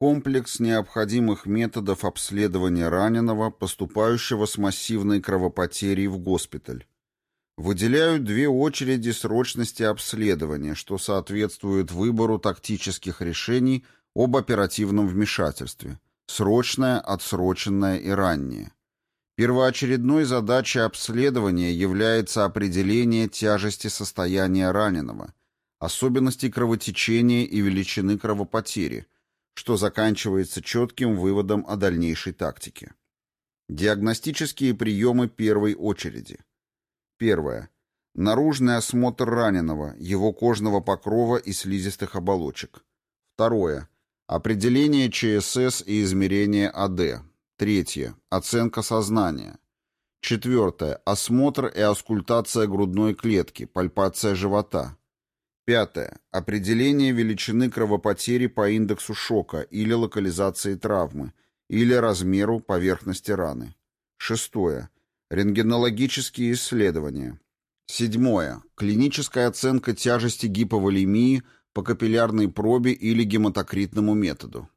Комплекс необходимых методов обследования раненого, поступающего с массивной кровопотерей в госпиталь. Выделяют две очереди срочности обследования, что соответствует выбору тактических решений об оперативном вмешательстве – срочное, отсроченное и раннее. Первоочередной задачей обследования является определение тяжести состояния раненого, особенностей кровотечения и величины кровопотери, что заканчивается четким выводом о дальнейшей тактике. Диагностические приемы первой очереди – Первое. Наружный осмотр раненого, его кожного покрова и слизистых оболочек. Второе. Определение ЧСС и измерение АД. Третье. Оценка сознания. Четвертое. Осмотр и аскультация грудной клетки, пальпация живота. Пятое. Определение величины кровопотери по индексу шока или локализации травмы, или размеру поверхности раны. Шестое. Рентгенологические исследования. Седьмое. Клиническая оценка тяжести гиповолемии по капиллярной пробе или гематокритному методу.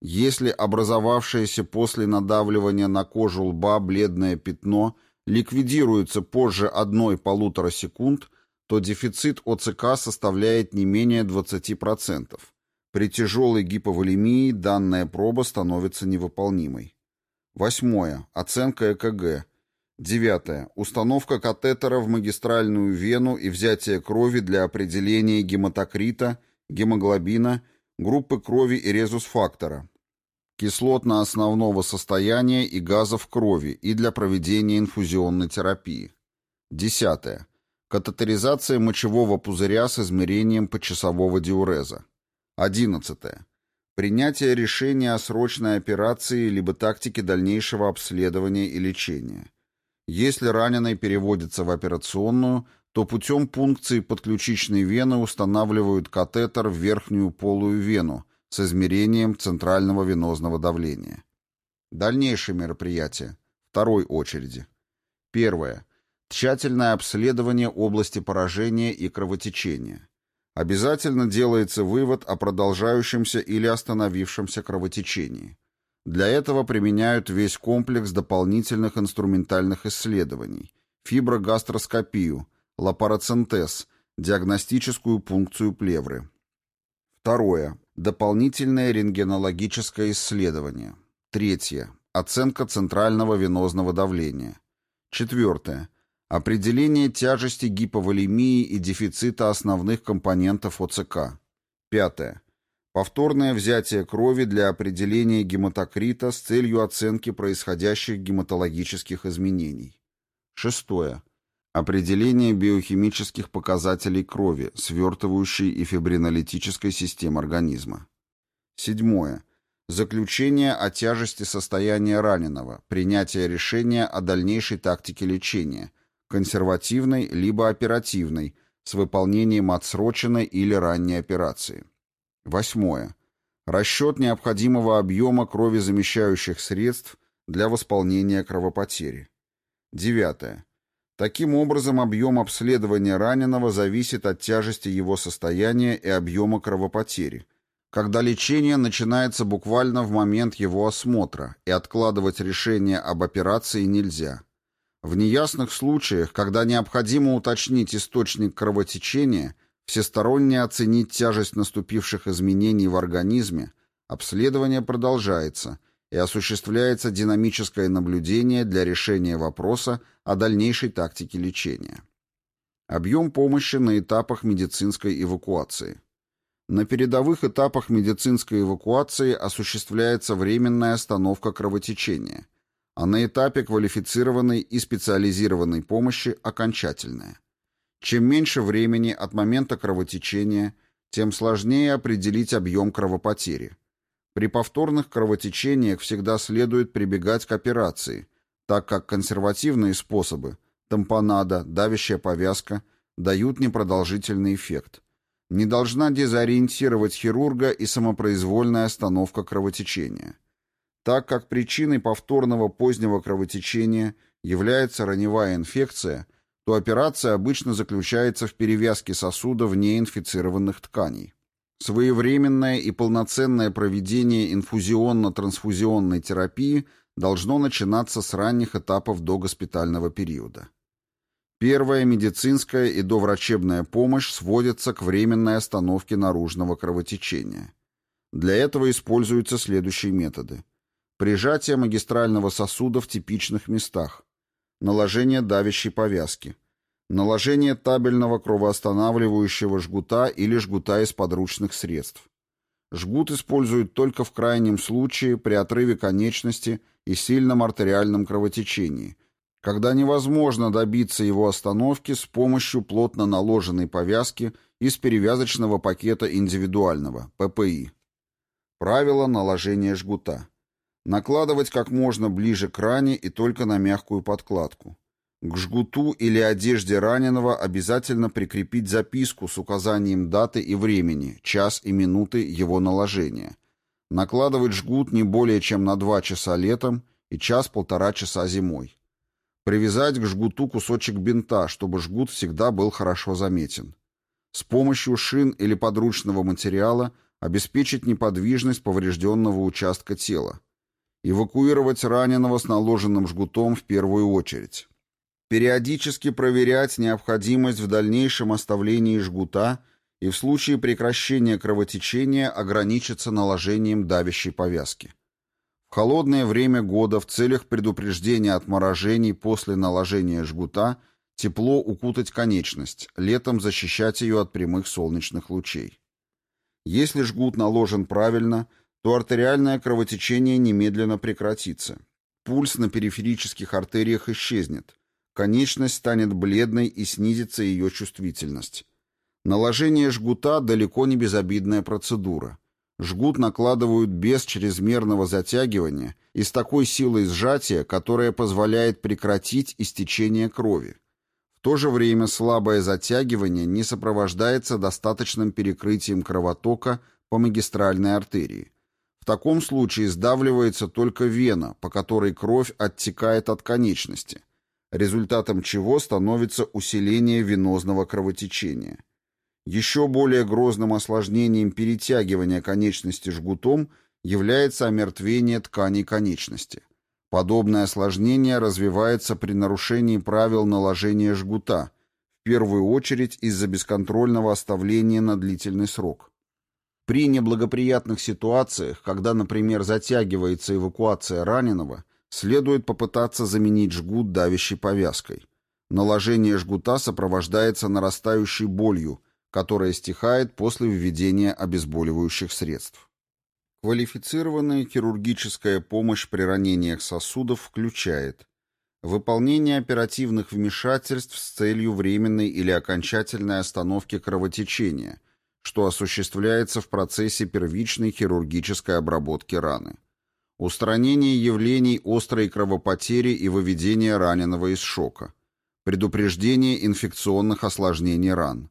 Если образовавшееся после надавливания на кожу лба бледное пятно ликвидируется позже 1-1,5 секунд, то дефицит ОЦК составляет не менее 20%. При тяжелой гиповолемии данная проба становится невыполнимой. Восьмое. Оценка ЭКГ. Девятое. Установка катетера в магистральную вену и взятие крови для определения гематокрита, гемоглобина, группы крови и резус-фактора, кислотно-основного состояния и газов крови и для проведения инфузионной терапии. Десятое. Катетеризация мочевого пузыря с измерением почасового диуреза. Одиннадцатое. Принятие решения о срочной операции либо тактике дальнейшего обследования и лечения. Если раненый переводится в операционную, то путем пункции подключичной вены устанавливают катетер в верхнюю полую вену с измерением центрального венозного давления. Дальнейшие мероприятия. Второй очереди. Первое. Тщательное обследование области поражения и кровотечения. Обязательно делается вывод о продолжающемся или остановившемся кровотечении. Для этого применяют весь комплекс дополнительных инструментальных исследований, фиброгастроскопию, лапароцентез, диагностическую пункцию плевры. Второе. Дополнительное рентгенологическое исследование. Третье. Оценка центрального венозного давления. Четвертое. Определение тяжести гиповолемии и дефицита основных компонентов ОЦК. Пятое. Повторное взятие крови для определения гематокрита с целью оценки происходящих гематологических изменений. Шестое. Определение биохимических показателей крови, свертывающей и фибринолитической системы организма. Седьмое. Заключение о тяжести состояния раненого, принятие решения о дальнейшей тактике лечения, консервативной либо оперативной, с выполнением отсроченной или ранней операции. Восьмое. Расчет необходимого объема кровезамещающих средств для восполнения кровопотери. Девятое. Таким образом, объем обследования раненого зависит от тяжести его состояния и объема кровопотери, когда лечение начинается буквально в момент его осмотра, и откладывать решение об операции нельзя. В неясных случаях, когда необходимо уточнить источник кровотечения, всесторонне оценить тяжесть наступивших изменений в организме, обследование продолжается и осуществляется динамическое наблюдение для решения вопроса о дальнейшей тактике лечения. Объем помощи на этапах медицинской эвакуации. На передовых этапах медицинской эвакуации осуществляется временная остановка кровотечения, а на этапе квалифицированной и специализированной помощи – окончательная. Чем меньше времени от момента кровотечения, тем сложнее определить объем кровопотери. При повторных кровотечениях всегда следует прибегать к операции, так как консервативные способы – тампонада, давящая повязка – дают непродолжительный эффект. Не должна дезориентировать хирурга и самопроизвольная остановка кровотечения. Так как причиной повторного позднего кровотечения является раневая инфекция – то операция обычно заключается в перевязке сосуда в неинфицированных тканей. Своевременное и полноценное проведение инфузионно-трансфузионной терапии должно начинаться с ранних этапов догоспитального периода. Первая медицинская и доврачебная помощь сводится к временной остановке наружного кровотечения. Для этого используются следующие методы. Прижатие магистрального сосуда в типичных местах. Наложение давящей повязки. Наложение табельного кровоостанавливающего жгута или жгута из подручных средств. Жгут используют только в крайнем случае при отрыве конечности и сильном артериальном кровотечении, когда невозможно добиться его остановки с помощью плотно наложенной повязки из перевязочного пакета индивидуального, ППИ. Правило наложения жгута. Накладывать как можно ближе к ране и только на мягкую подкладку. К жгуту или одежде раненого обязательно прикрепить записку с указанием даты и времени, час и минуты его наложения. Накладывать жгут не более чем на 2 часа летом и час-полтора часа зимой. Привязать к жгуту кусочек бинта, чтобы жгут всегда был хорошо заметен. С помощью шин или подручного материала обеспечить неподвижность поврежденного участка тела. Эвакуировать раненого с наложенным жгутом в первую очередь. Периодически проверять необходимость в дальнейшем оставлении жгута и в случае прекращения кровотечения ограничиться наложением давящей повязки. В холодное время года в целях предупреждения отморожений после наложения жгута тепло укутать конечность, летом защищать ее от прямых солнечных лучей. Если жгут наложен правильно, то артериальное кровотечение немедленно прекратится. Пульс на периферических артериях исчезнет, конечность станет бледной и снизится ее чувствительность. Наложение жгута далеко не безобидная процедура. Жгут накладывают без чрезмерного затягивания и с такой силой сжатия, которая позволяет прекратить истечение крови. В то же время слабое затягивание не сопровождается достаточным перекрытием кровотока по магистральной артерии. В таком случае сдавливается только вена, по которой кровь оттекает от конечности – результатом чего становится усиление венозного кровотечения. Еще более грозным осложнением перетягивания конечности жгутом является омертвение тканей конечности. Подобное осложнение развивается при нарушении правил наложения жгута, в первую очередь из-за бесконтрольного оставления на длительный срок. При неблагоприятных ситуациях, когда, например, затягивается эвакуация раненого, Следует попытаться заменить жгут давящей повязкой. Наложение жгута сопровождается нарастающей болью, которая стихает после введения обезболивающих средств. Квалифицированная хирургическая помощь при ранениях сосудов включает выполнение оперативных вмешательств с целью временной или окончательной остановки кровотечения, что осуществляется в процессе первичной хирургической обработки раны, Устранение явлений острой кровопотери и выведение раненого из шока. Предупреждение инфекционных осложнений ран.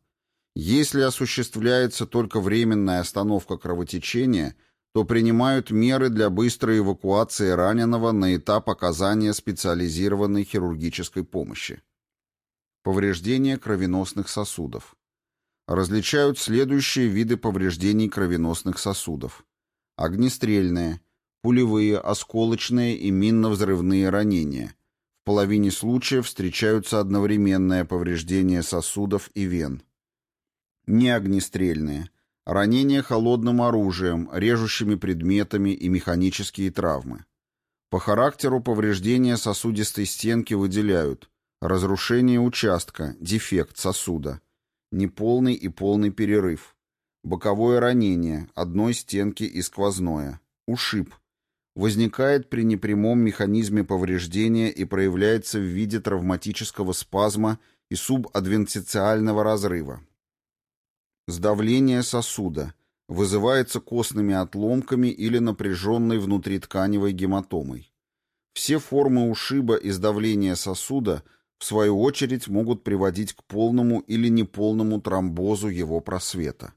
Если осуществляется только временная остановка кровотечения, то принимают меры для быстрой эвакуации раненого на этап оказания специализированной хирургической помощи. Повреждение кровеносных сосудов. Различают следующие виды повреждений кровеносных сосудов. Огнестрельные – пулевые, осколочные и минно-взрывные ранения. В половине случаев встречаются одновременное повреждение сосудов и вен. Неогнестрельные. Ранения холодным оружием, режущими предметами и механические травмы. По характеру повреждения сосудистой стенки выделяют разрушение участка, дефект сосуда, неполный и полный перерыв, боковое ранение, одной стенки и сквозное, ушиб, возникает при непрямом механизме повреждения и проявляется в виде травматического спазма и субадвентициального разрыва. Сдавление сосуда вызывается костными отломками или напряженной внутритканевой гематомой. Все формы ушиба и сдавления сосуда в свою очередь могут приводить к полному или неполному тромбозу его просвета.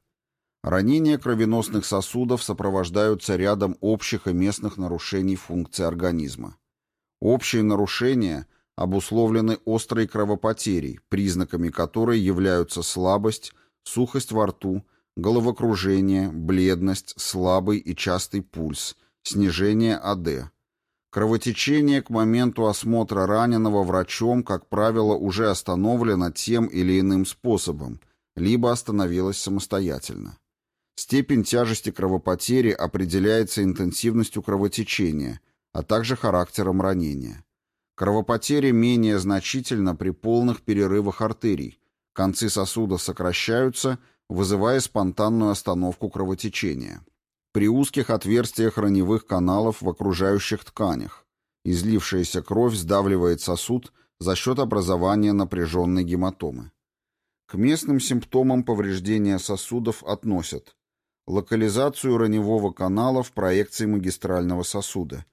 Ранения кровеносных сосудов сопровождаются рядом общих и местных нарушений функции организма. Общие нарушения обусловлены острой кровопотерей, признаками которой являются слабость, сухость во рту, головокружение, бледность, слабый и частый пульс, снижение АД. Кровотечение к моменту осмотра раненого врачом, как правило, уже остановлено тем или иным способом, либо остановилось самостоятельно. Степень тяжести кровопотери определяется интенсивностью кровотечения, а также характером ранения. Кровопотеря менее значительна при полных перерывах артерий, концы сосуда сокращаются, вызывая спонтанную остановку кровотечения. При узких отверстиях раневых каналов в окружающих тканях. Излившаяся кровь сдавливает сосуд за счет образования напряженной гематомы. К местным симптомам повреждения сосудов относят локализацию раневого канала в проекции магистрального сосуда,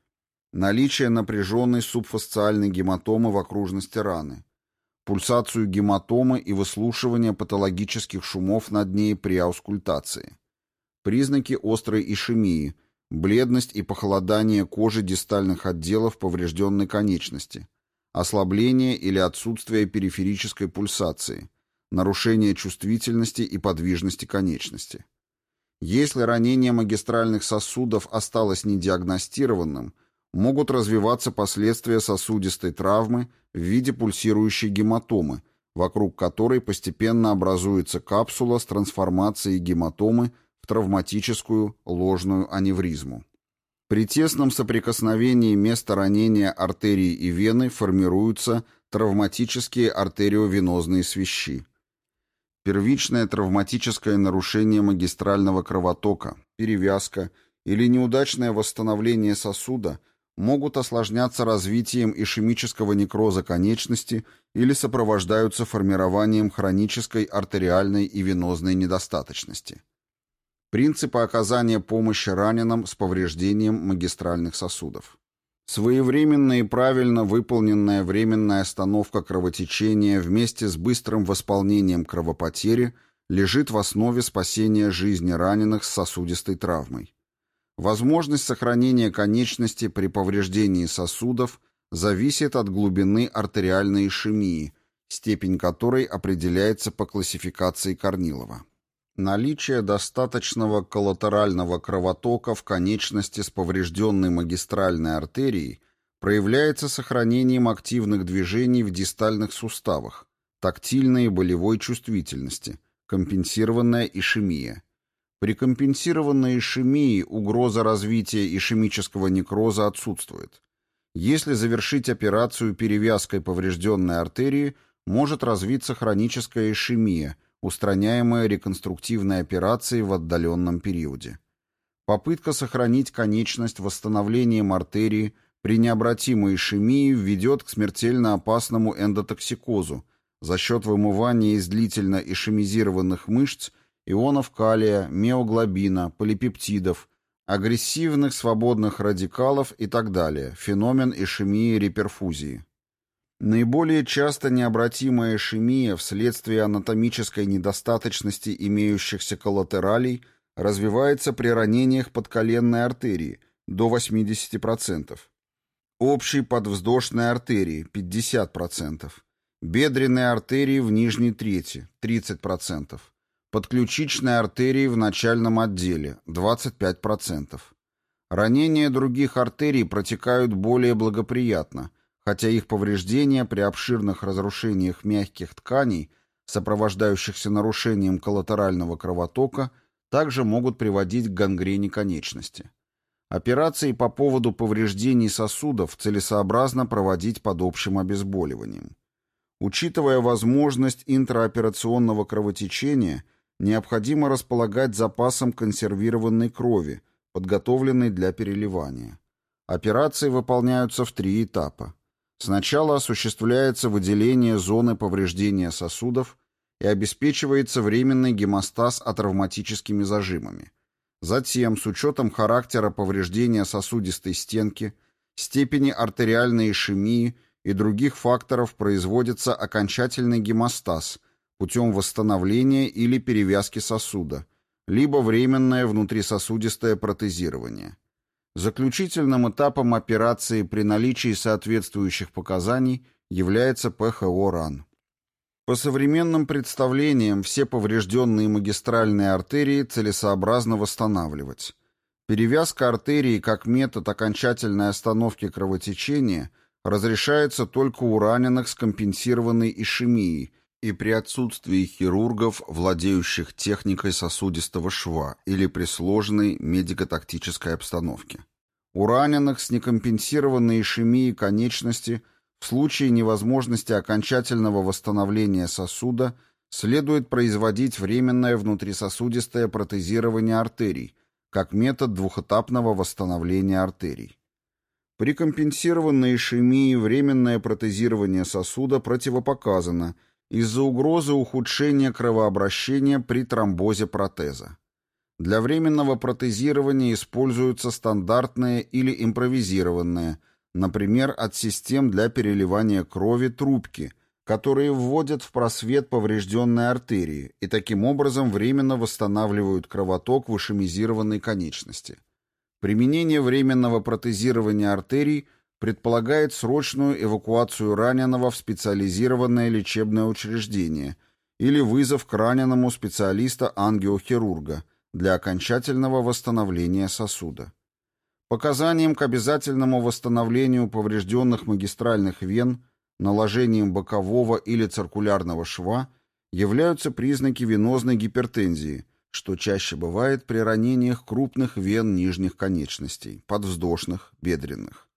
наличие напряженной субфасциальной гематомы в окружности раны, пульсацию гематомы и выслушивание патологических шумов над ней при аускультации, признаки острой ишемии, бледность и похолодание кожи дистальных отделов поврежденной конечности, ослабление или отсутствие периферической пульсации, нарушение чувствительности и подвижности конечности. Если ранение магистральных сосудов осталось недиагностированным, могут развиваться последствия сосудистой травмы в виде пульсирующей гематомы, вокруг которой постепенно образуется капсула с трансформацией гематомы в травматическую ложную аневризму. При тесном соприкосновении места ранения артерии и вены формируются травматические артериовенозные свищи. Первичное травматическое нарушение магистрального кровотока, перевязка или неудачное восстановление сосуда – могут осложняться развитием ишемического некроза конечности или сопровождаются формированием хронической артериальной и венозной недостаточности. Принципы оказания помощи раненым с повреждением магистральных сосудов. Своевременная и правильно выполненная временная остановка кровотечения вместе с быстрым восполнением кровопотери лежит в основе спасения жизни раненых с сосудистой травмой. Возможность сохранения конечности при повреждении сосудов зависит от глубины артериальной ишемии, степень которой определяется по классификации Корнилова. Наличие достаточного коллатерального кровотока в конечности с поврежденной магистральной артерией проявляется сохранением активных движений в дистальных суставах, тактильной и болевой чувствительности, компенсированная ишемия, при компенсированной ишемии угроза развития ишемического некроза отсутствует. Если завершить операцию перевязкой поврежденной артерии, может развиться хроническая ишемия, устраняемая реконструктивной операцией в отдаленном периоде. Попытка сохранить конечность восстановлением артерии при необратимой ишемии ведет к смертельно опасному эндотоксикозу за счет вымывания из длительно ишемизированных мышц ионов калия, миоглобина, полипептидов, агрессивных свободных радикалов и так далее, феномен ишемии реперфузии. Наиболее часто необратимая ишемия вследствие анатомической недостаточности имеющихся коллатералей развивается при ранениях подколенной артерии до 80%, общей подвздошной артерии 50%, бедренной артерии в нижней трети 30%, подключичной артерии в начальном отделе 25%. Ранения других артерий протекают более благоприятно, хотя их повреждения при обширных разрушениях мягких тканей, сопровождающихся нарушением коллатерального кровотока, также могут приводить к гангрене конечности. Операции по поводу повреждений сосудов целесообразно проводить под общим обезболиванием. Учитывая возможность интраоперационного кровотечения, необходимо располагать запасом консервированной крови, подготовленной для переливания. Операции выполняются в три этапа. Сначала осуществляется выделение зоны повреждения сосудов и обеспечивается временный гемостаз атравматическими зажимами. Затем, с учетом характера повреждения сосудистой стенки, степени артериальной ишемии и других факторов производится окончательный гемостаз – путем восстановления или перевязки сосуда, либо временное внутрисосудистое протезирование. Заключительным этапом операции при наличии соответствующих показаний является ПХО ран. По современным представлениям, все поврежденные магистральные артерии целесообразно восстанавливать. Перевязка артерии как метод окончательной остановки кровотечения разрешается только у раненых с компенсированной ишемией и при отсутствии хирургов, владеющих техникой сосудистого шва или при сложной медико-тактической обстановке. У раненых с некомпенсированной ишемией конечности – в случае невозможности окончательного восстановления сосуда следует производить временное внутрисосудистое протезирование артерий, как метод двухэтапного восстановления артерий. При компенсированной ишемии временное протезирование сосуда противопоказано из-за угрозы ухудшения кровообращения при тромбозе протеза. Для временного протезирования используются стандартные или импровизированные – Например, от систем для переливания крови трубки, которые вводят в просвет поврежденной артерии и таким образом временно восстанавливают кровоток в ишемизированной конечности. Применение временного протезирования артерий предполагает срочную эвакуацию раненого в специализированное лечебное учреждение или вызов к раненому специалиста-ангиохирурга для окончательного восстановления сосуда. Показанием к обязательному восстановлению поврежденных магистральных вен, наложением бокового или циркулярного шва являются признаки венозной гипертензии, что чаще бывает при ранениях крупных вен нижних конечностей, подвздошных, бедренных.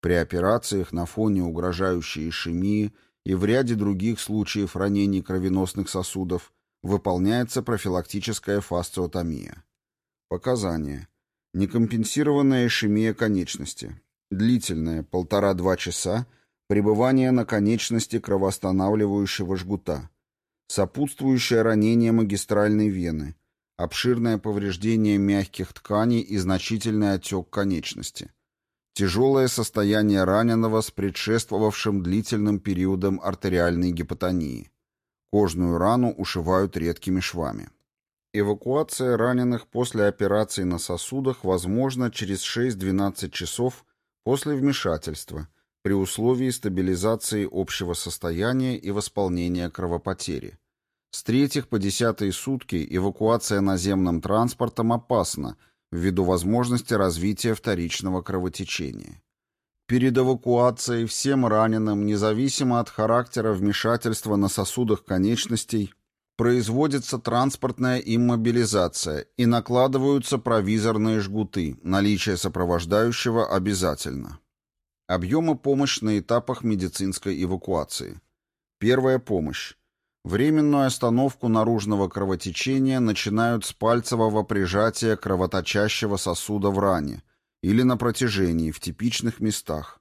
При операциях на фоне угрожающей ишемии и в ряде других случаев ранений кровеносных сосудов выполняется профилактическая фасциотомия. Показания. Некомпенсированная ишемия конечности. Длительное, полтора-два часа, пребывание на конечности кровоостанавливающего жгута. Сопутствующее ранение магистральной вены. Обширное повреждение мягких тканей и значительный отек конечности. Тяжелое состояние раненого с предшествовавшим длительным периодом артериальной гипотонии. Кожную рану ушивают редкими швами. Эвакуация раненых после операции на сосудах возможна через 6-12 часов после вмешательства при условии стабилизации общего состояния и восполнения кровопотери. С третьих по десятые сутки эвакуация наземным транспортом опасна ввиду возможности развития вторичного кровотечения. Перед эвакуацией всем раненым, независимо от характера вмешательства на сосудах конечностей, производится транспортная иммобилизация и накладываются провизорные жгуты, наличие сопровождающего обязательно. Объемы помощи на этапах медицинской эвакуации. Первая помощь. Временную остановку наружного кровотечения начинают с пальцевого прижатия кровоточащего сосуда в ране или на протяжении в типичных местах.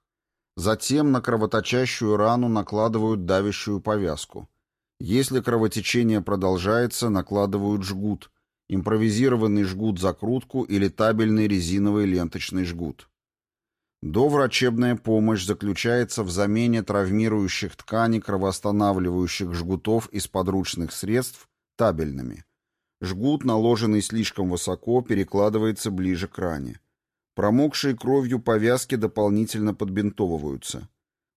Затем на кровоточащую рану накладывают давящую повязку – если кровотечение продолжается, накладывают жгут, импровизированный жгут-закрутку или табельный резиновый ленточный жгут. Доврачебная помощь заключается в замене травмирующих тканей кровоостанавливающих жгутов из подручных средств табельными. Жгут, наложенный слишком высоко, перекладывается ближе к ране. Промокшие кровью повязки дополнительно подбинтовываются.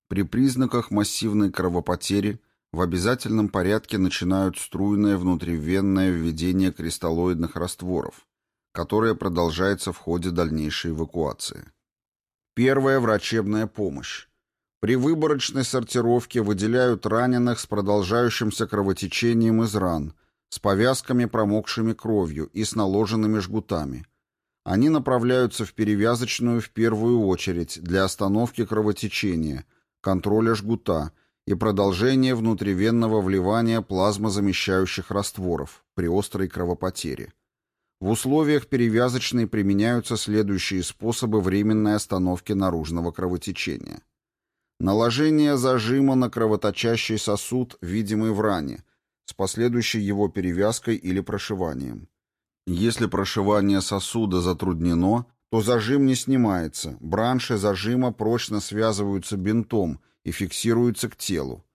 При признаках массивной кровопотери – в обязательном порядке начинают струйное внутривенное введение кристаллоидных растворов, которое продолжается в ходе дальнейшей эвакуации. Первая врачебная помощь. При выборочной сортировке выделяют раненых с продолжающимся кровотечением из ран, с повязками, промокшими кровью и с наложенными жгутами. Они направляются в перевязочную в первую очередь для остановки кровотечения, контроля жгута и продолжение внутривенного вливания плазмозамещающих растворов при острой кровопотере. В условиях перевязочной применяются следующие способы временной остановки наружного кровотечения. Наложение зажима на кровоточащий сосуд, видимый в ране, с последующей его перевязкой или прошиванием. Если прошивание сосуда затруднено, то зажим не снимается, бранши зажима прочно связываются бинтом и фиксируется к телу.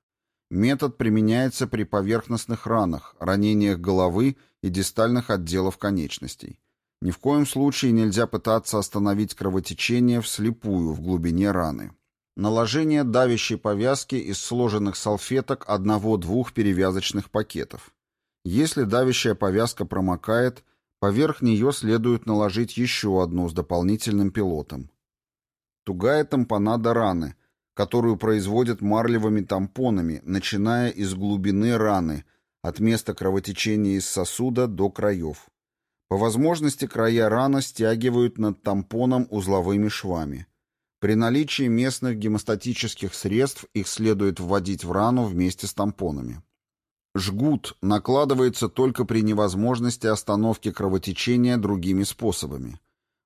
Метод применяется при поверхностных ранах, ранениях головы и дистальных отделов конечностей. Ни в коем случае нельзя пытаться остановить кровотечение вслепую в глубине раны. Наложение давящей повязки из сложенных салфеток одного-двух перевязочных пакетов. Если давящая повязка промокает, поверх нее следует наложить еще одну с дополнительным пилотом. Тугая тампонада раны, которую производят марлевыми тампонами, начиная из глубины раны, от места кровотечения из сосуда до краев. По возможности края раны стягивают над тампоном узловыми швами. При наличии местных гемостатических средств их следует вводить в рану вместе с тампонами. Жгут накладывается только при невозможности остановки кровотечения другими способами.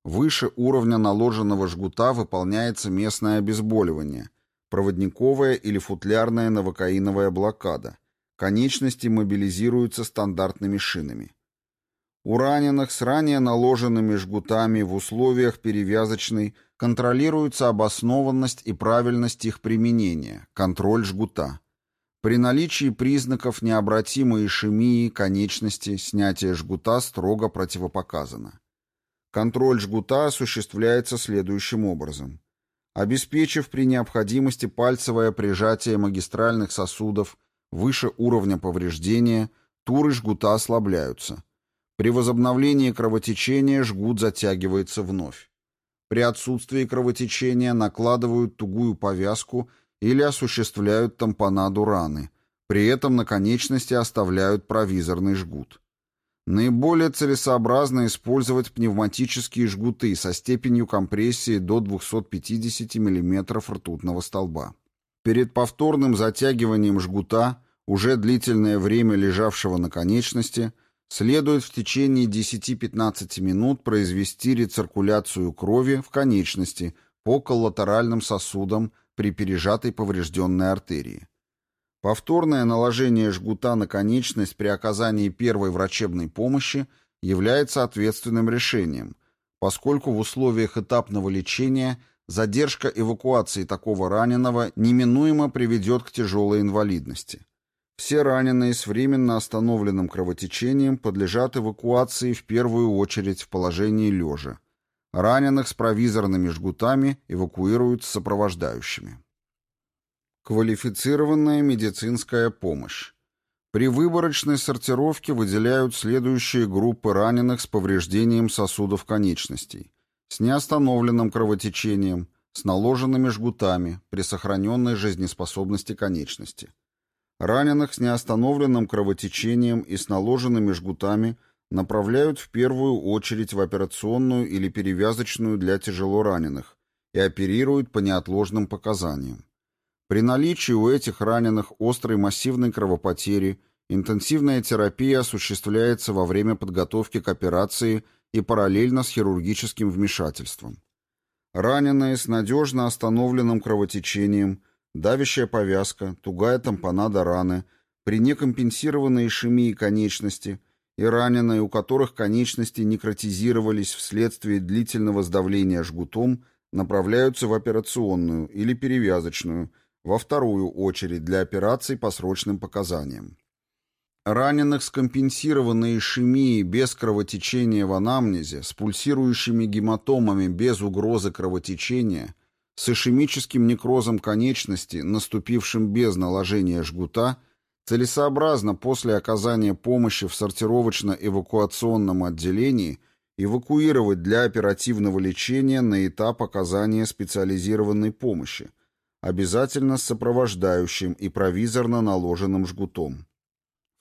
Выше уровня наложенного жгута выполняется местное обезболивание, проводниковая или футлярная новокаиновая блокада. Конечности мобилизируются стандартными шинами. У раненых с ранее наложенными жгутами в условиях перевязочной контролируется обоснованность и правильность их применения, контроль жгута. При наличии признаков необратимой ишемии конечности снятие жгута строго противопоказано. Контроль жгута осуществляется следующим образом. Обеспечив при необходимости пальцевое прижатие магистральных сосудов выше уровня повреждения, туры жгута ослабляются. При возобновлении кровотечения жгут затягивается вновь. При отсутствии кровотечения накладывают тугую повязку или осуществляют тампонаду раны. При этом на конечности оставляют провизорный жгут. Наиболее целесообразно использовать пневматические жгуты со степенью компрессии до 250 мм ртутного столба. Перед повторным затягиванием жгута, уже длительное время лежавшего на конечности, следует в течение 10-15 минут произвести рециркуляцию крови в конечности по коллатеральным сосудам при пережатой поврежденной артерии. Повторное наложение жгута на конечность при оказании первой врачебной помощи является ответственным решением, поскольку в условиях этапного лечения задержка эвакуации такого раненого неминуемо приведет к тяжелой инвалидности. Все раненые с временно остановленным кровотечением подлежат эвакуации в первую очередь в положении лежа. Раненых с провизорными жгутами эвакуируют с сопровождающими. Квалифицированная медицинская помощь. При выборочной сортировке выделяют следующие группы раненых с повреждением сосудов конечностей, с неостановленным кровотечением, с наложенными жгутами при сохраненной жизнеспособности конечности. Раненых с неостановленным кровотечением и с наложенными жгутами направляют в первую очередь в операционную или перевязочную для тяжелораненых и оперируют по неотложным показаниям. При наличии у этих раненых острой массивной кровопотери интенсивная терапия осуществляется во время подготовки к операции и параллельно с хирургическим вмешательством. Раненые с надежно остановленным кровотечением, давящая повязка, тугая тампонада раны, при некомпенсированной ишемии конечности и раненые, у которых конечности некротизировались вследствие длительного сдавления жгутом, направляются в операционную или перевязочную – во вторую очередь для операций по срочным показаниям. Раненых с компенсированной ишемией без кровотечения в анамнезе, с пульсирующими гематомами без угрозы кровотечения, с ишемическим некрозом конечности, наступившим без наложения жгута, целесообразно после оказания помощи в сортировочно-эвакуационном отделении эвакуировать для оперативного лечения на этап оказания специализированной помощи, обязательно с сопровождающим и провизорно наложенным жгутом.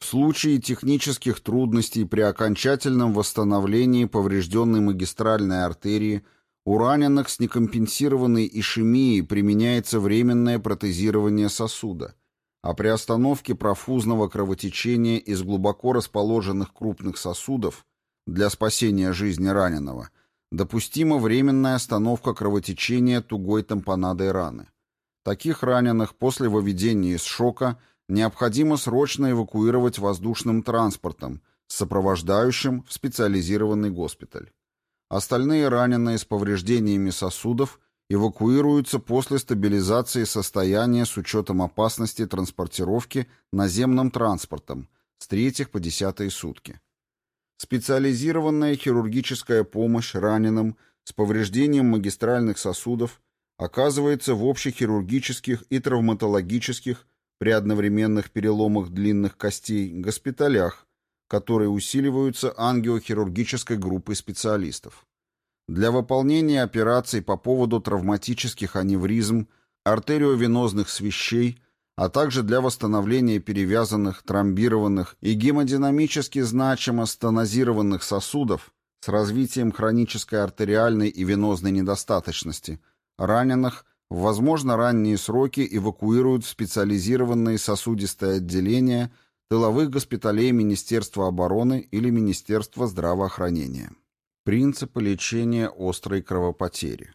В случае технических трудностей при окончательном восстановлении поврежденной магистральной артерии у раненых с некомпенсированной ишемией применяется временное протезирование сосуда, а при остановке профузного кровотечения из глубоко расположенных крупных сосудов для спасения жизни раненого допустима временная остановка кровотечения тугой тампонадой раны. Таких раненых после выведения из шока необходимо срочно эвакуировать воздушным транспортом, сопровождающим в специализированный госпиталь. Остальные раненые с повреждениями сосудов эвакуируются после стабилизации состояния с учетом опасности транспортировки наземным транспортом с третьих по десятые сутки. Специализированная хирургическая помощь раненым с повреждением магистральных сосудов оказывается в общехирургических и травматологических при одновременных переломах длинных костей госпиталях, которые усиливаются ангиохирургической группой специалистов. Для выполнения операций по поводу травматических аневризм, артериовенозных свищей, а также для восстановления перевязанных, тромбированных и гемодинамически значимо стенозированных сосудов с развитием хронической артериальной и венозной недостаточности, раненых в возможно ранние сроки эвакуируют в специализированные сосудистые отделения тыловых госпиталей Министерства обороны или Министерства здравоохранения. Принципы лечения острой кровопотери.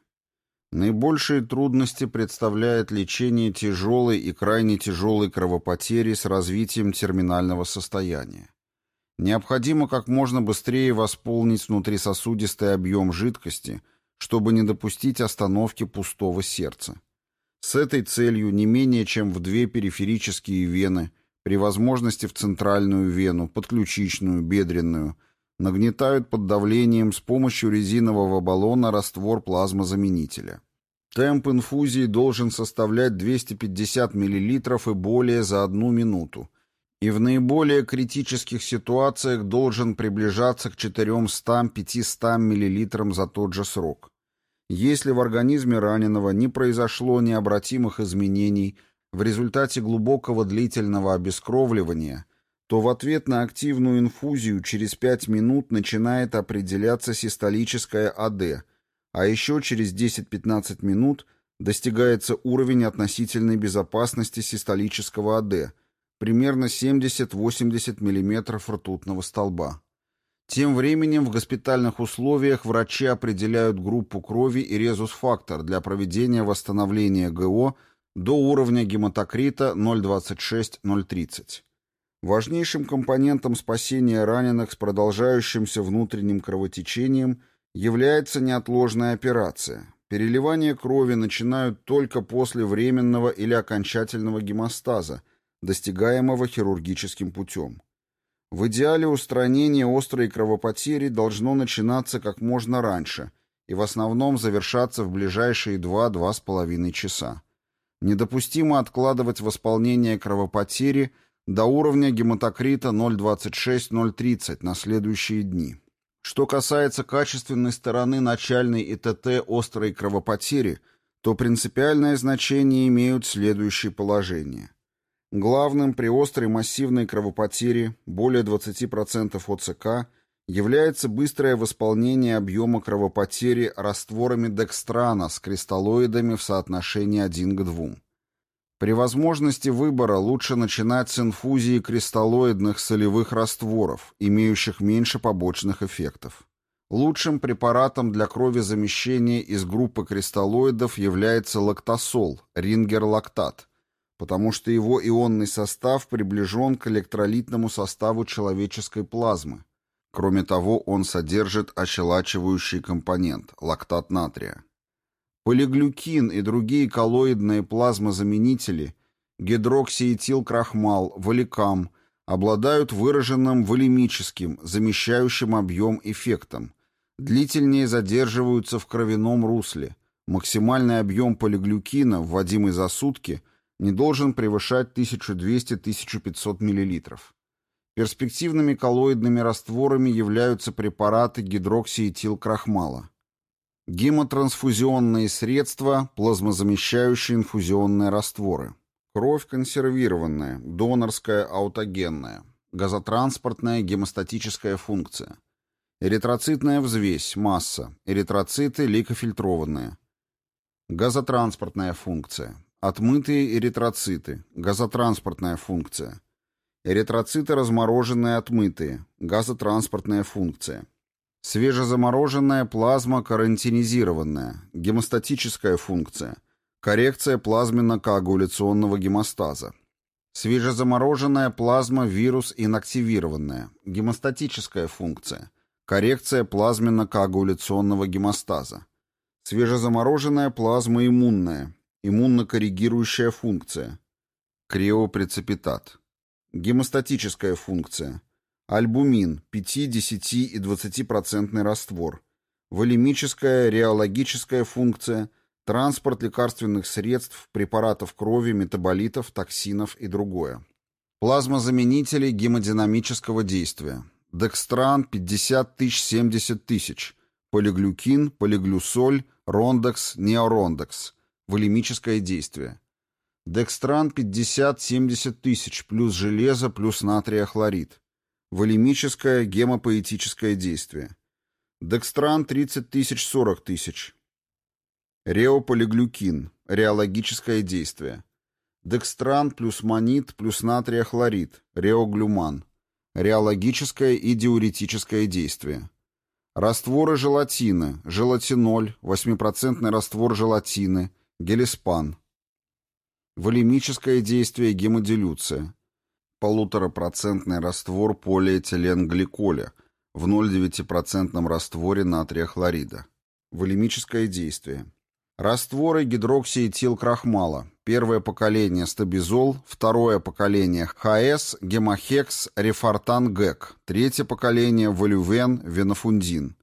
Наибольшие трудности представляет лечение тяжелой и крайне тяжелой кровопотери с развитием терминального состояния. Необходимо как можно быстрее восполнить внутрисосудистый объем жидкости, чтобы не допустить остановки пустого сердца. С этой целью не менее чем в две периферические вены, при возможности в центральную вену, подключичную, бедренную – Нагнетают под давлением с помощью резинового баллона раствор плазмозаменителя. Темп инфузии должен составлять 250 мл и более за одну минуту, и в наиболее критических ситуациях должен приближаться к 400-500 мл за тот же срок. Если в организме раненого не произошло необратимых изменений в результате глубокого длительного обескровливания – то в ответ на активную инфузию через 5 минут начинает определяться систолическая АД, а еще через 10-15 минут достигается уровень относительной безопасности систолического АД, примерно 70-80 мм ртутного столба. Тем временем в госпитальных условиях врачи определяют группу крови и резус-фактор для проведения восстановления ГО до уровня гематокрита 0,26-0,30. Важнейшим компонентом спасения раненых с продолжающимся внутренним кровотечением является неотложная операция. Переливание крови начинают только после временного или окончательного гемостаза, достигаемого хирургическим путем. В идеале устранение острой кровопотери должно начинаться как можно раньше и в основном завершаться в ближайшие 2-2,5 часа. Недопустимо откладывать восполнение кровопотери – до уровня гематокрита 0,26-0,30 на следующие дни. Что касается качественной стороны начальной ИТТ острой кровопотери, то принципиальное значение имеют следующие положения. Главным при острой массивной кровопотере, более 20% ОЦК, является быстрое восполнение объема кровопотери растворами декстрана с кристаллоидами в соотношении 1 к 2. При возможности выбора лучше начинать с инфузии кристаллоидных солевых растворов, имеющих меньше побочных эффектов. Лучшим препаратом для крови-замещения из группы кристаллоидов является лактосол, рингер-лактат, потому что его ионный состав приближен к электролитному составу человеческой плазмы. Кроме того, он содержит ощелачивающий компонент – лактат натрия. Полиглюкин и другие коллоидные плазмозаменители, гидроксиэтилкрахмал, валикам, обладают выраженным волемическим, замещающим объем эффектом, длительнее задерживаются в кровяном русле. Максимальный объем полиглюкина, вводимый за сутки, не должен превышать 1200-1500 мл. Перспективными коллоидными растворами являются препараты гидроксиэтилкрахмала. Гемотрансфузионные средства, плазмозамещающие инфузионные растворы. Кровь консервированная, донорская аутогенная. Газотранспортная гемостатическая функция. Эритроцитная взвесь, масса. Эритроциты лейкофильтрованные. Газотранспортная функция. Отмытые эритроциты. Газотранспортная функция. Эритроциты размороженные отмытые. Газотранспортная функция. Свежезамороженная плазма карантинизированная, гемостатическая функция, коррекция плазменно-коагуляционного гемостаза. Свежезамороженная плазма вирус инактивированная, гемостатическая функция, коррекция плазменно-коагуляционного гемостаза. Свежезамороженная плазма иммунная, иммунно-коррегирующая функция, криопрецепитат. Гемостатическая функция – альбумин 5, 10 и 20% раствор, волемическая реологическая функция, транспорт лекарственных средств, препаратов крови, метаболитов, токсинов и другое. Плазмозаменители гемодинамического действия. Декстран 50 тысяч 70 тысяч. Полиглюкин, полиглюсоль, рондекс, неорондекс. Волемическое действие. Декстран 50-70 тысяч, плюс железо, плюс натрия хлорид. Волемическое гемопоэтическое действие. Декстран 30 тысяч 40 тысяч. Реополиглюкин. Реологическое действие. Декстран плюс манит плюс натрия хлорид. Реоглюман. Реологическое и диуретическое действие. Растворы желатина. Желатиноль. 8% раствор желатины. Гелиспан. Волемическое действие гемодилюция. Полуторапроцентный раствор полиэтиленгликоля в 0,9% растворе натрия хлорида. Волемическое действие. Растворы гидроксиэтилкрахмала. Первое поколение стабизол, второе поколение ХС, гемохекс, рефортан ГЭК, третье поколение волювен, венофундин.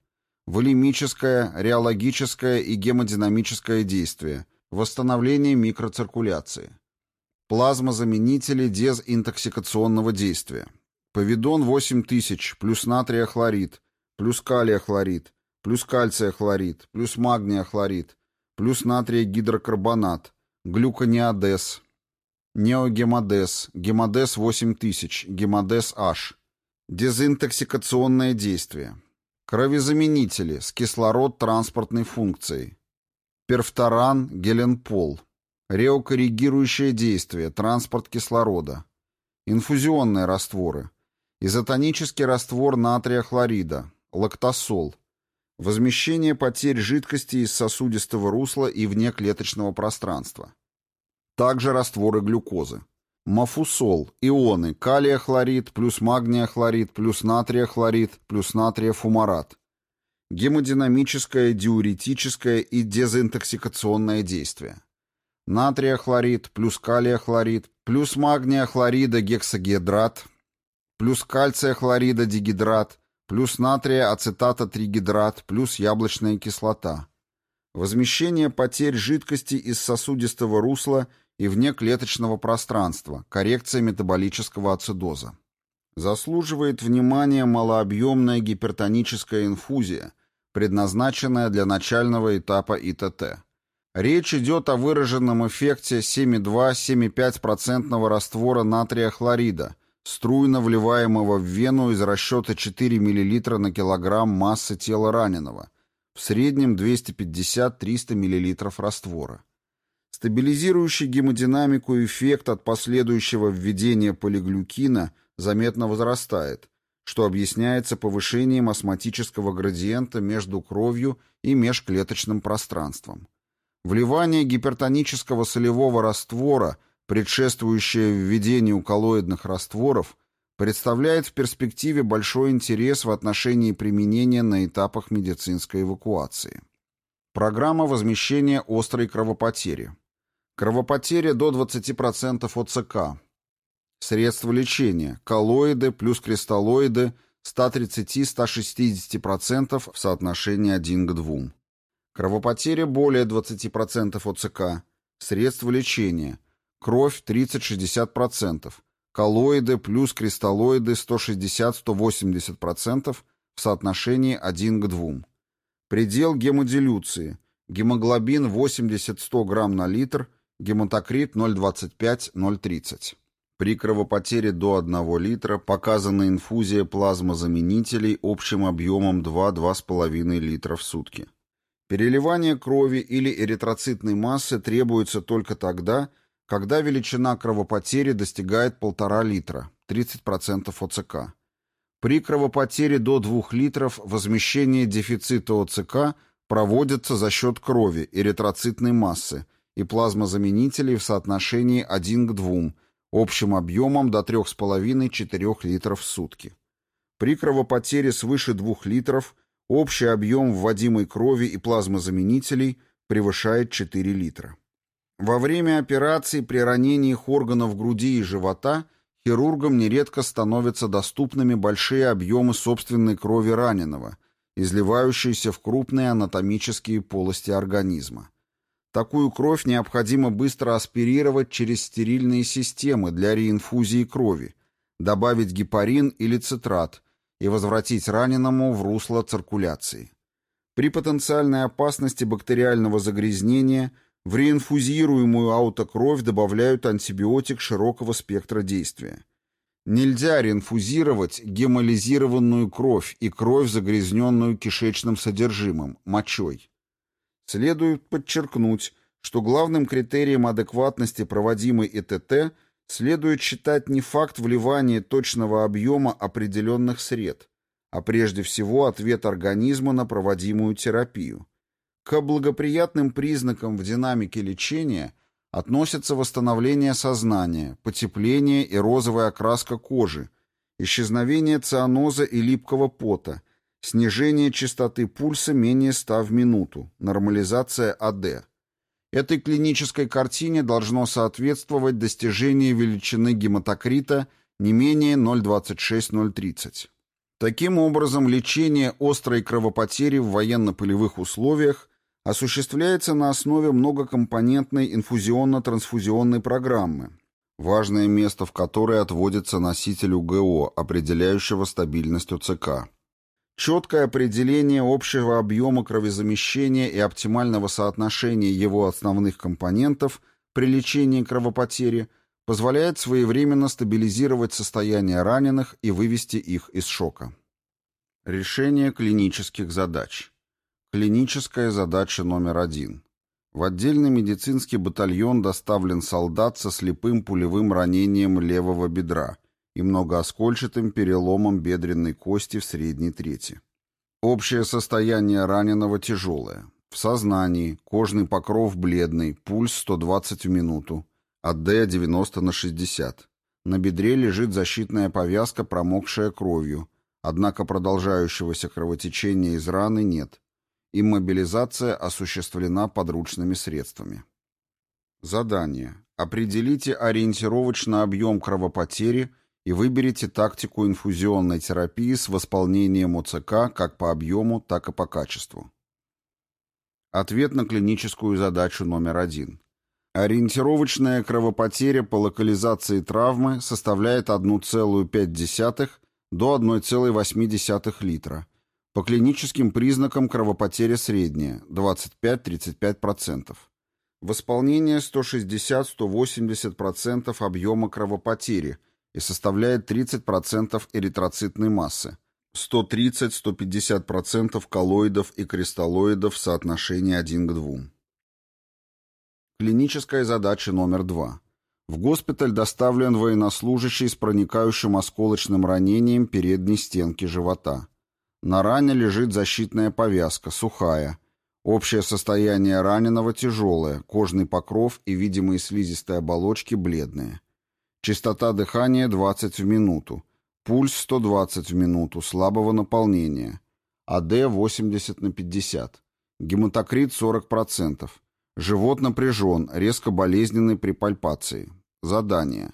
Волемическое, реологическое и гемодинамическое действие. Восстановление микроциркуляции. Плазмозаменители дезинтоксикационного действия. Повидон 8000 плюс натрия хлорид, плюс калия хлорид, плюс кальция хлорид, плюс магния хлорид, плюс натрия гидрокарбонат, глюконеодез, неогемодез, гемодез 8000, гемодез H. Дезинтоксикационное действие. Кровезаменители с кислород-транспортной функцией. Перфторан, геленпол. Реокоррегирующее действие, транспорт кислорода. Инфузионные растворы. Изотонический раствор натрия хлорида, лактосол. Возмещение потерь жидкости из сосудистого русла и внеклеточного пространства. Также растворы глюкозы. Мафусол, ионы, калия хлорид плюс магния хлорид плюс натрия хлорид плюс натрия фумарат. Гемодинамическое, диуретическое и дезинтоксикационное действие. Натрия хлорид плюс калия хлорид плюс магния хлорида гексагидрат плюс кальция хлорида дигидрат, плюс натрия ацетата тригидрат, плюс яблочная кислота. Возмещение потерь жидкости из сосудистого русла и внеклеточного пространства, коррекция метаболического ацидоза. Заслуживает внимания малообъемная гипертоническая инфузия, предназначенная для начального этапа ИТТ. Речь идет о выраженном эффекте 7,2-7,5% раствора натрия хлорида струйно вливаемого в вену из расчета 4 мл на килограмм массы тела раненого, в среднем 250-300 мл раствора. Стабилизирующий гемодинамику эффект от последующего введения полиглюкина заметно возрастает, что объясняется повышением астматического градиента между кровью и межклеточным пространством. Вливание гипертонического солевого раствора – предшествующее введению коллоидных растворов, представляет в перспективе большой интерес в отношении применения на этапах медицинской эвакуации. Программа возмещения острой кровопотери. Кровопотеря до 20% ОЦК. Средства лечения. Коллоиды плюс кристаллоиды 130-160% в соотношении 1 к 2. Кровопотеря более 20% ОЦК. Средства лечения – Кровь 30-60%. Коллоиды плюс кристаллоиды 160-180% в соотношении 1 к 2. Предел гемодилюции. Гемоглобин 80-100 грамм на литр, гематокрит 0,25-0,30. При кровопотере до 1 литра показана инфузия плазмозаменителей общим объемом 2-2,5 литра в сутки. Переливание крови или эритроцитной массы требуется только тогда, когда величина кровопотери достигает 1,5 литра, 30% ОЦК. При кровопотере до 2 литров возмещение дефицита ОЦК проводится за счет крови, эритроцитной массы и плазмозаменителей в соотношении 1 к 2, общим объемом до 3,5-4 литров в сутки. При кровопотере свыше 2 литров общий объем вводимой крови и плазмозаменителей превышает 4 литра. Во время операций при ранениях органов груди и живота хирургам нередко становятся доступными большие объемы собственной крови раненого, изливающиеся в крупные анатомические полости организма. Такую кровь необходимо быстро аспирировать через стерильные системы для реинфузии крови, добавить гепарин или цитрат и возвратить раненому в русло циркуляции. При потенциальной опасности бактериального загрязнения в реинфузируемую аутокровь добавляют антибиотик широкого спектра действия. Нельзя реинфузировать гемолизированную кровь и кровь, загрязненную кишечным содержимым, мочой. Следует подчеркнуть, что главным критерием адекватности проводимой ИТТ следует считать не факт вливания точного объема определенных сред, а прежде всего ответ организма на проводимую терапию. К благоприятным признакам в динамике лечения относятся восстановление сознания, потепление и розовая окраска кожи, исчезновение цианоза и липкого пота, снижение частоты пульса менее 100 в минуту, нормализация АД. Этой клинической картине должно соответствовать достижение величины гематокрита не менее 0,26-0,30. Таким образом, лечение острой кровопотери в военно-полевых условиях осуществляется на основе многокомпонентной инфузионно-трансфузионной программы, важное место в которой отводится носителю ГО, определяющего стабильность ОЦК. Четкое определение общего объема кровезамещения и оптимального соотношения его основных компонентов при лечении кровопотери позволяет своевременно стабилизировать состояние раненых и вывести их из шока. Решение клинических задач. Клиническая задача номер один. В отдельный медицинский батальон доставлен солдат со слепым пулевым ранением левого бедра и многооскольчатым переломом бедренной кости в средней трети. Общее состояние раненого тяжелое. В сознании, кожный покров бледный, пульс 120 в минуту, АД 90 на 60. На бедре лежит защитная повязка, промокшая кровью, однако продолжающегося кровотечения из раны нет. Иммобилизация осуществлена подручными средствами. Задание. Определите ориентировочно объем кровопотери и выберите тактику инфузионной терапии с восполнением ОЦК как по объему, так и по качеству. Ответ на клиническую задачу номер один. Ориентировочная кровопотеря по локализации травмы составляет 1,5 до 1,8 литра, по клиническим признакам кровопотеря средняя 25-35%. Восполнение 160-180% объема кровопотери и составляет 30% эритроцитной массы, 130-150% коллоидов и кристаллоидов в соотношении 1 к 2. Клиническая задача номер 2. В госпиталь доставлен военнослужащий с проникающим осколочным ранением передней стенки живота. На ране лежит защитная повязка, сухая. Общее состояние раненого тяжелое, кожный покров и видимые слизистые оболочки бледные. Частота дыхания 20 в минуту. Пульс 120 в минуту, слабого наполнения. АД 80 на 50. Гематокрит 40%. Живот напряжен, резко болезненный при пальпации. Задание.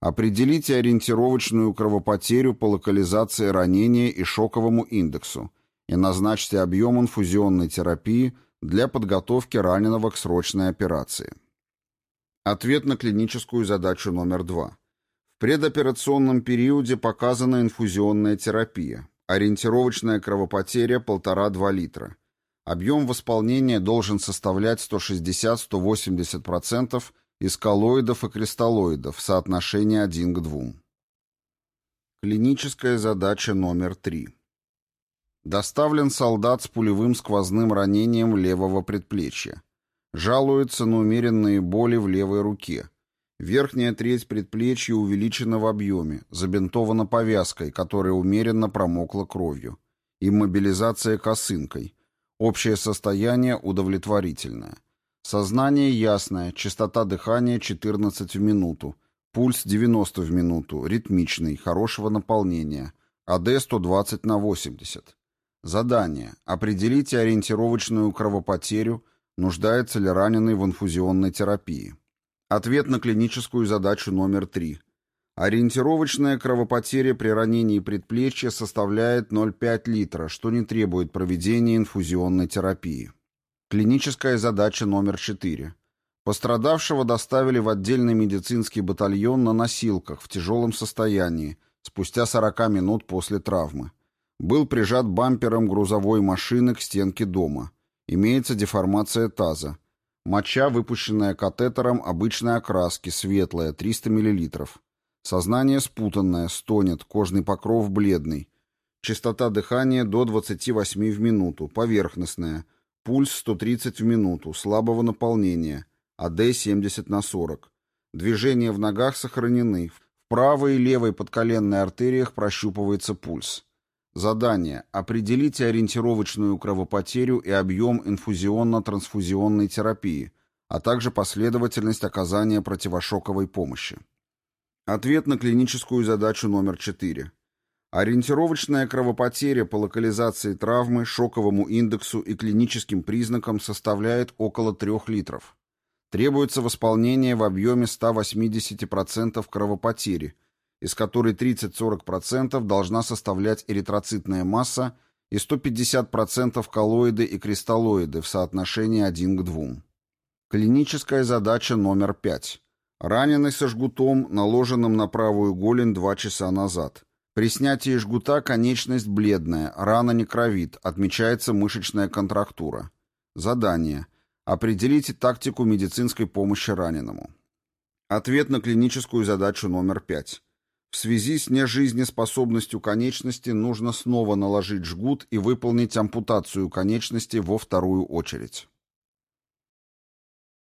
Определите ориентировочную кровопотерю по локализации ранения и шоковому индексу и назначьте объем инфузионной терапии для подготовки раненого к срочной операции. Ответ на клиническую задачу номер два. В предоперационном периоде показана инфузионная терапия. Ориентировочная кровопотеря 1,5-2 литра. Объем восполнения должен составлять 160-180% из коллоидов и кристаллоидов в соотношении 1 к 2. Клиническая задача номер 3. Доставлен солдат с пулевым сквозным ранением левого предплечья. Жалуется на умеренные боли в левой руке. Верхняя треть предплечья увеличена в объеме, забинтована повязкой, которая умеренно промокла кровью. Иммобилизация косынкой. Общее состояние удовлетворительное. Сознание ясное, частота дыхания 14 в минуту, пульс 90 в минуту, ритмичный, хорошего наполнения, АД 120 на 80. Задание. Определите ориентировочную кровопотерю, нуждается ли раненый в инфузионной терапии. Ответ на клиническую задачу номер 3. Ориентировочная кровопотеря при ранении предплечья составляет 0,5 литра, что не требует проведения инфузионной терапии. Клиническая задача номер 4. Пострадавшего доставили в отдельный медицинский батальон на носилках в тяжелом состоянии спустя 40 минут после травмы. Был прижат бампером грузовой машины к стенке дома. Имеется деформация таза. Моча, выпущенная катетером обычной окраски, светлая, 300 мл. Сознание спутанное, стонет, кожный покров бледный. Частота дыхания до 28 в минуту, поверхностная. Пульс 130 в минуту, слабого наполнения. АД 70 на 40. Движения в ногах сохранены. В правой и левой подколенной артериях прощупывается пульс. Задание. Определите ориентировочную кровопотерю и объем инфузионно-трансфузионной терапии, а также последовательность оказания противошоковой помощи. Ответ на клиническую задачу номер 4. Ориентировочная кровопотеря по локализации травмы, шоковому индексу и клиническим признакам составляет около 3 литров. Требуется восполнение в объеме 180% кровопотери, из которой 30-40% должна составлять эритроцитная масса и 150% коллоиды и кристаллоиды в соотношении 1 к 2. Клиническая задача номер 5. Раненый со жгутом, наложенным на правую голень 2 часа назад. При снятии жгута конечность бледная, рана не кровит, отмечается мышечная контрактура. Задание. Определите тактику медицинской помощи раненому. Ответ на клиническую задачу номер 5. В связи с нежизнеспособностью конечности нужно снова наложить жгут и выполнить ампутацию конечности во вторую очередь.